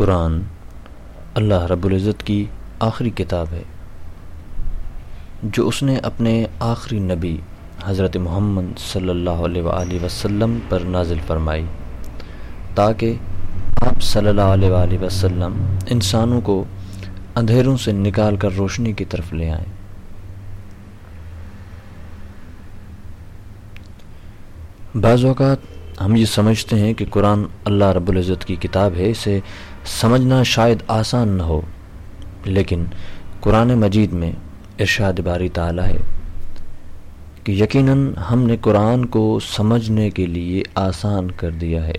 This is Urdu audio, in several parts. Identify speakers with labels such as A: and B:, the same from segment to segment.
A: قرآن اللہ رب العزت کی آخری کتاب ہے، جو اس نے اپنے آخری نبی حضرت محمد صلی اللہ علیہ وآلہ وسلم پر نازل فرمائی، تاکہ آپ صلی اللہ علیہ وآلہ وسلم انسانوں کو اندھیروں سے نکال کر روشنی کی طرف لے آئیں۔ بعض اوقات ہم یہ سمجھتے ہیں کہ قرآن اللہ رب العزت کی کتاب ہے، اسے سمجھنا شاید آسان نہ ہو، لیکن قرآن مجید میں ارشاد باری تعالیٰ ہے کہ یقیناً ہم نے قرآن کو سمجھنے کے لیے آسان کر دیا ہے۔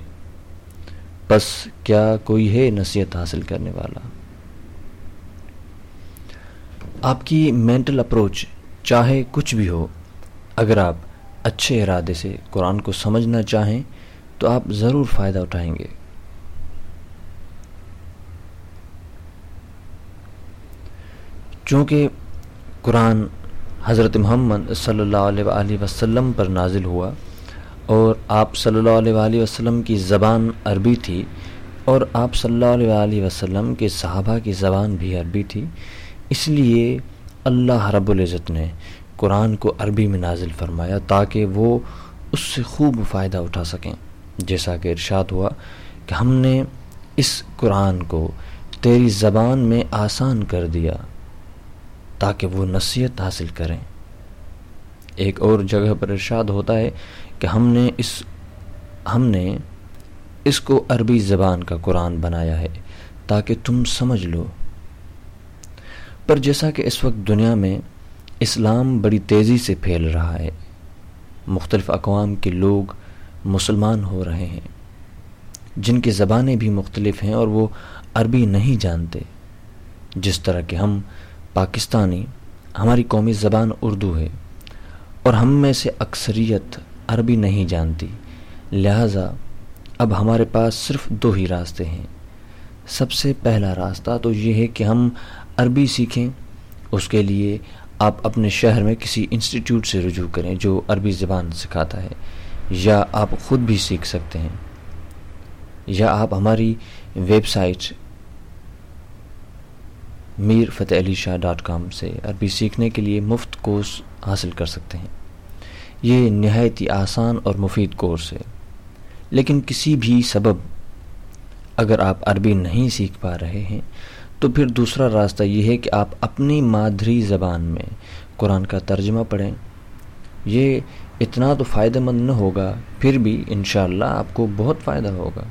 A: بس کیا کوئی ہے نصیحت حاصل کرنے والا؟ آپ کی مینٹل اپروچ چاہے کچھ بھی ہو، اگر آپ اچھے ارادے سے قرآن کو سمجھنا چاہیں تو آپ ضرور فائدہ اٹھائیں گے۔ چونکہ قرآن حضرت محمد صلی اللہ علیہ وسلم پر نازل ہوا اور آپ صلی اللہ علیہ وآلہ وسلم کی زبان عربی تھی اور آپ صلی اللہ علیہ وآلہ وسلم کے صحابہ کی زبان بھی عربی تھی، اس لیے اللہ رب العزت نے قرآن کو عربی میں نازل فرمایا تاکہ وہ اس سے خوب فائدہ اٹھا سکیں۔ جیسا کہ ارشاد ہوا کہ ہم نے اس قرآن کو تیری زبان میں آسان کر دیا۔ تاکہ وہ نصیحت حاصل کریں۔ ایک اور جگہ پر ارشاد ہوتا ہے کہ ہم نے اس، ہم نے اس کو عربی زبان کا قرآن بنایا ہے تاکہ تم سمجھ لو۔ پر جیسا کہ اس وقت دنیا میں اسلام بڑی تیزی سے پھیل رہا ہے، مختلف اقوام کے لوگ مسلمان ہو رہے ہیں، جن کی زبانیں بھی مختلف ہیں اور وہ عربی نہیں جانتے۔ جس طرح کہ ہم پاکستانی، ہماری قومی زبان اردو ہے اور ہم میں سے اکثریت عربی نہیں جانتی۔ لہٰذا اب ہمارے پاس صرف دو ہی راستے ہیں۔ سب سے پہلا راستہ تو یہ ہے کہ ہم عربی سیکھیں، اس کے لیے آپ اپنے شہر میں کسی انسٹیٹیوٹ سے رجوع کریں جو عربی زبان سکھاتا ہے، یا آپ خود بھی سیکھ سکتے ہیں۔ یا آپ ہماری website Mir Fateh Ali Shah dot com سے عربی سیکھنے کے لیے مفت کورس حاصل کر سکتے ہیں۔ یہ نہایت ہی آسان اور مفید کورس ہے۔ لیکن کسی بھی سبب اگر آپ عربی نہیں سیکھ پا رہے ہیں، تو پھر دوسرا راستہ یہ ہے کہ آپ اپنی مادری زبان میں قرآن کا ترجمہ پڑھیں۔ یہ اتنا تو فائدہ مند نہ ہوگا، پھر بھی انشاءاللہ آپ کو بہت فائدہ ہوگا۔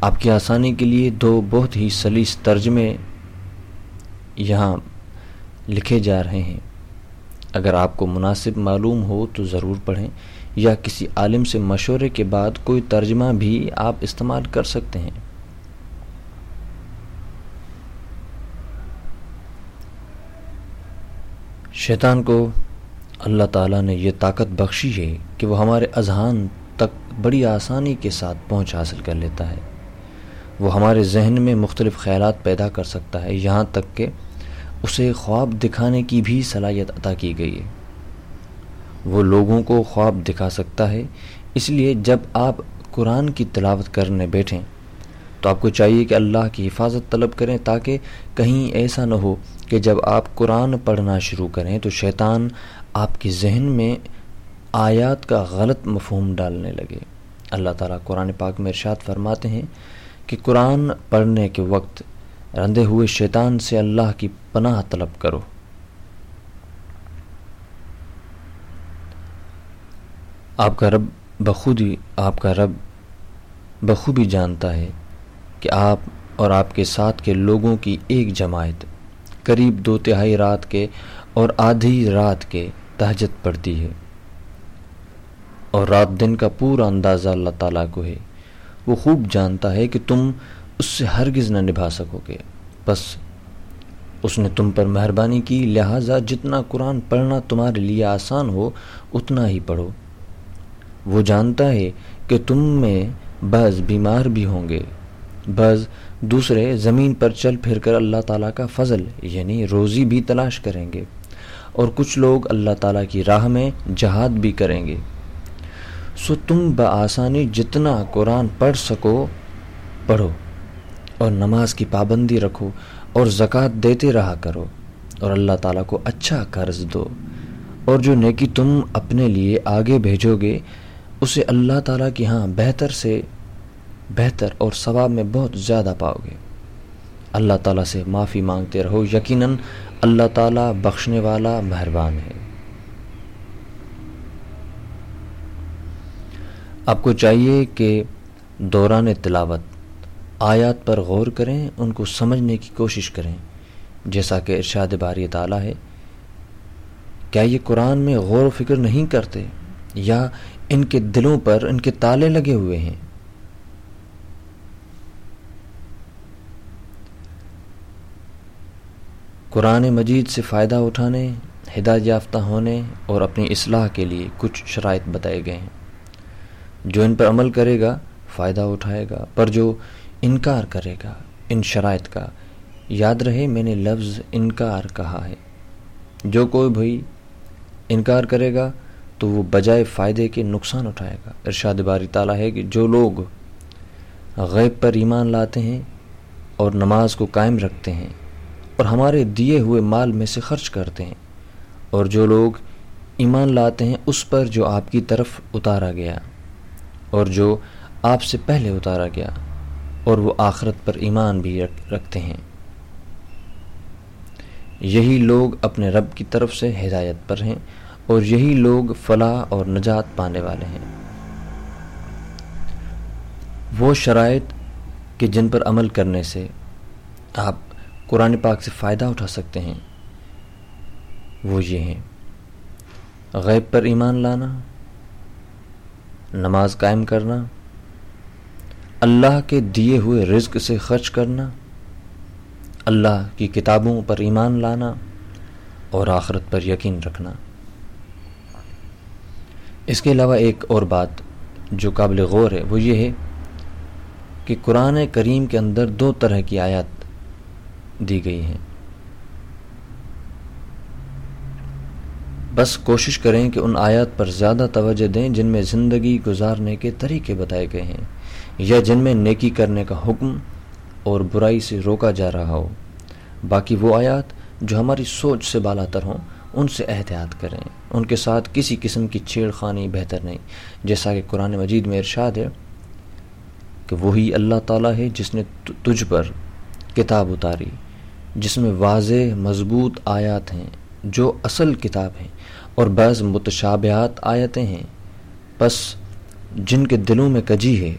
A: آپ کی آسانی کے لیے دو بہت ہی سلیس ترجمے یہاں لکھے جا رہے ہیں۔ اگر آپ کو مناسب معلوم ہو تو ضرور پڑھیں، یا کسی عالم سے مشورے کے بعد کوئی ترجمہ بھی آپ استعمال کر سکتے ہیں۔ شیطان کو اللہ تعالیٰ نے یہ طاقت بخشی ہے کہ وہ ہمارے اذہان تک بڑی آسانی کے ساتھ پہنچ حاصل کر لیتا ہے۔ وہ ہمارے ذہن میں مختلف خیالات پیدا کر سکتا ہے، یہاں تک کہ اسے خواب دکھانے کی بھی صلاحیت عطا کی گئی ہے۔ وہ لوگوں کو خواب دکھا سکتا ہے، اس لیے جب آپ قرآن کی تلاوت کرنے بیٹھیں، تو آپ کو چاہیے کہ اللہ کی حفاظت طلب کریں تاکہ کہیں ایسا نہ ہو کہ جب آپ قرآن پڑھنا شروع کریں تو شیطان آپ کے ذہن میں آیات کا غلط مفہوم ڈالنے لگے۔ اللہ تعالیٰ قرآن پاک میں ارشاد فرماتے ہیں کہ قرآن پڑھنے کے وقت رندے ہوئے شیطان سے اللہ کی پناہ طلب کرو۔ آپ کا رب بخودی، آپ کا رب بخوبی جانتا ہے کہ آپ اور آپ کے ساتھ کے لوگوں کی ایک جماعت قریب دو تہائی رات کے اور آدھی رات کے تہجت پڑتی ہے۔ اور رات دن کا پورا اندازہ اللہ تعالیٰ کو ہے۔ وہ خوب جانتا ہے کہ تم اس سے ہرگز نہ نبھا سکو گے بس اس نے تم پر مہربانی کی، لہٰذا جتنا قرآن پڑھنا تمہارے لیے آسان ہو، اتنا ہی پڑھو۔ وہ جانتا ہے کہ تم میں بعض بیمار بھی ہوں گے۔ بعض دوسرے زمین پر چل پھر کر اللہ تعالیٰ کا فضل یعنی روزی بھی تلاش کریں گے۔ اور کچھ لوگ اللہ تعالیٰ کی راہ میں جہاد بھی کریں گے۔ سو تم بآسانی جتنا قرآن پڑھ سکو، پڑھو اور نماز کی پابندی رکھو اور زکوٰۃ دیتے رہا کرو اور اللہ تعالیٰ کو اچھا قرض دو اور جو نیکی تم اپنے لیے آگے بھیجو گے، اسے اللہ تعالیٰ کی ہاں بہتر سے بہتر اور ثواب میں بہت زیادہ پاؤ گے۔ اللہ تعالیٰ سے معافی مانگتے رہو، یقیناً اللہ تعالیٰ بخشنے والا مہربان ہے۔ آپ کو چاہیے کہ دوران تلاوت، آیات پر غور کریں، ان کو سمجھنے کی کوشش کریں۔ جیسا کہ ارشاد باری تعالیٰ ہے، کیا یہ قرآن میں غور و فکر نہیں کرتے؟ یا ان کے دلوں پر ان کے تالے لگے ہوئے ہیں؟ قرآن مجید سے فائدہ اٹھانے، ہدایت یافتہ ہونے اور اپنی اصلاح کے لیے کچھ شرائط بتائے گئے ہیں۔ جو ان پر عمل کرے گا، فائدہ اٹھائے گا، پر جو انکار کرے گا، ان شرائط کا۔ یاد رہے، میں نے لفظ انکار کہا ہے۔ جو کوئی بھائی انکار کرے گا، تو وہ بجائے فائدے کے نقصان اٹھائے گا۔ ارشاد باری تعالیٰ ہے کہ جو لوگ غیب پر ایمان لاتے ہیں اور نماز کو قائم رکھتے ہیں اور ہمارے دیے ہوئے مال میں سے خرچ کرتے ہیں، اور جو لوگ ایمان لاتے ہیں، اس پر جو آپ کی طرف اتارا گیا۔ اور جو آپ سے پہلے اتارا گیا، اور وہ آخرت پر ایمان بھی رکھتے ہیں۔ یہی لوگ اپنے رب کی طرف سے ہدایت پر ہیں، اور یہی لوگ فلاح اور نجات پانے والے ہیں۔ وہ شرائط کہ جن پر عمل کرنے سے آپ قرآن پاک سے فائدہ اٹھا سکتے ہیں، وہ یہ ہیں۔ غیب پر ایمان لانا نماز قائم کرنا، اللہ کے دیے ہوئے رزق سے خرچ کرنا، اللہ کی کتابوں پر ایمان لانا اور آخرت پر یقین رکھنا۔ اس کے علاوہ ایک اور بات جو قابل غور ہے، وہ یہ ہے کہ قرآن کریم کے اندر دو طرح کی آیات دی گئی ہیں۔ بس کوشش کریں کہ ان آیات پر زیادہ توجہ دیں جن میں زندگی گزارنے کے طریقے بتائے گئے ہیں، یا جن میں نیکی کرنے کا حکم اور برائی سے روکا جا رہا ہو۔ باقی وہ آیات جو ہماری سوچ سے بالا تر ہوں، ان سے احتیاط کریں۔ ان کے ساتھ کسی قسم کی چھیڑ خانی بہتر نہیں۔ جیسا کہ قرآن مجید میں ارشاد ہے کہ وہی اللہ تعالیٰ ہے جس نے تجھ پر کتاب اتاری، جس میں واضح، مضبوط آیات ہیں۔ جو اصل کتاب ہیں اور بعض متشابہات آیتیں ہیں۔ بس جن کے دلوں میں کجی ہے،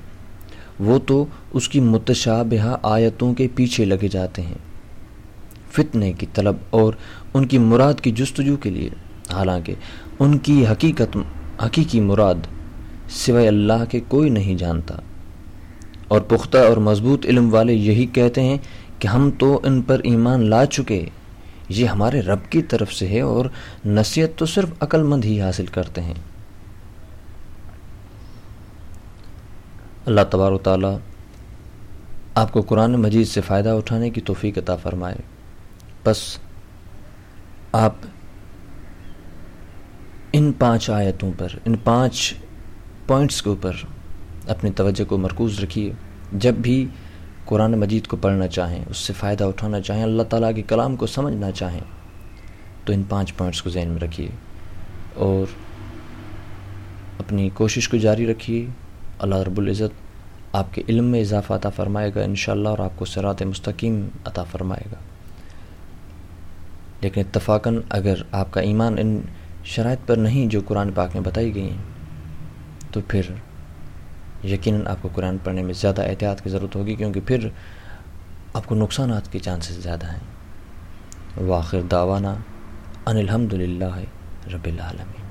A: وہ تو اس کی متشابہ آیتوں کے پیچھے لگے جاتے ہیں۔ فتنے کی طلب اور ان کی مراد کی جستجو کے لیے، حالانکہ ان کی حقیقت، حقیقی مراد سوائے اللہ کے کوئی نہیں جانتا۔ اور پختہ اور مضبوط علم والے یہی کہتے ہیں کہ ہم تو ان پر ایمان لا چکے یہ ہمارے رب کی طرف سے ہے اور نصیحت تو صرف عقل مند ہی حاصل کرتے ہیں۔ اللہ تبار و تعالیٰ آپ کو قرآن مجید سے فائدہ اٹھانے کی توفیق عطا فرمائے۔ بس آپ ان پانچ آیتوں پر، ان پانچ پوائنٹس کے اوپر اپنی توجہ کو مرکوز رکھیے۔ جب بھی قرآن مجید کو پڑھنا چاہیں، اس سے فائدہ اٹھانا چاہیں، اللہ تعالیٰ کے کلام کو سمجھنا چاہیں، تو ان پانچ پوائنٹس کو ذہن میں رکھیے اور اپنی کوشش کو جاری رکھیے۔ اللہ رب العزت آپ کے علم میں اضافہ عطا فرمائے گا انشاءاللہ اور آپ کو سرات مستقیم عطا فرمائے گا۔ لیکن اتفاقاً اگر آپ کا ایمان ان شرائط پر نہیں جو قرآن پاک میں بتائی گئی ہیں، تو پھر یقیناً آپ کو قرآن پڑھنے میں زیادہ احتیاط کی ضرورت ہوگی، کیونکہ پھر آپ کو نقصانات کے چانسز زیادہ ہیں۔ واخر دعوانا ان الحمد للہ رب العالمین۔